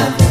Santa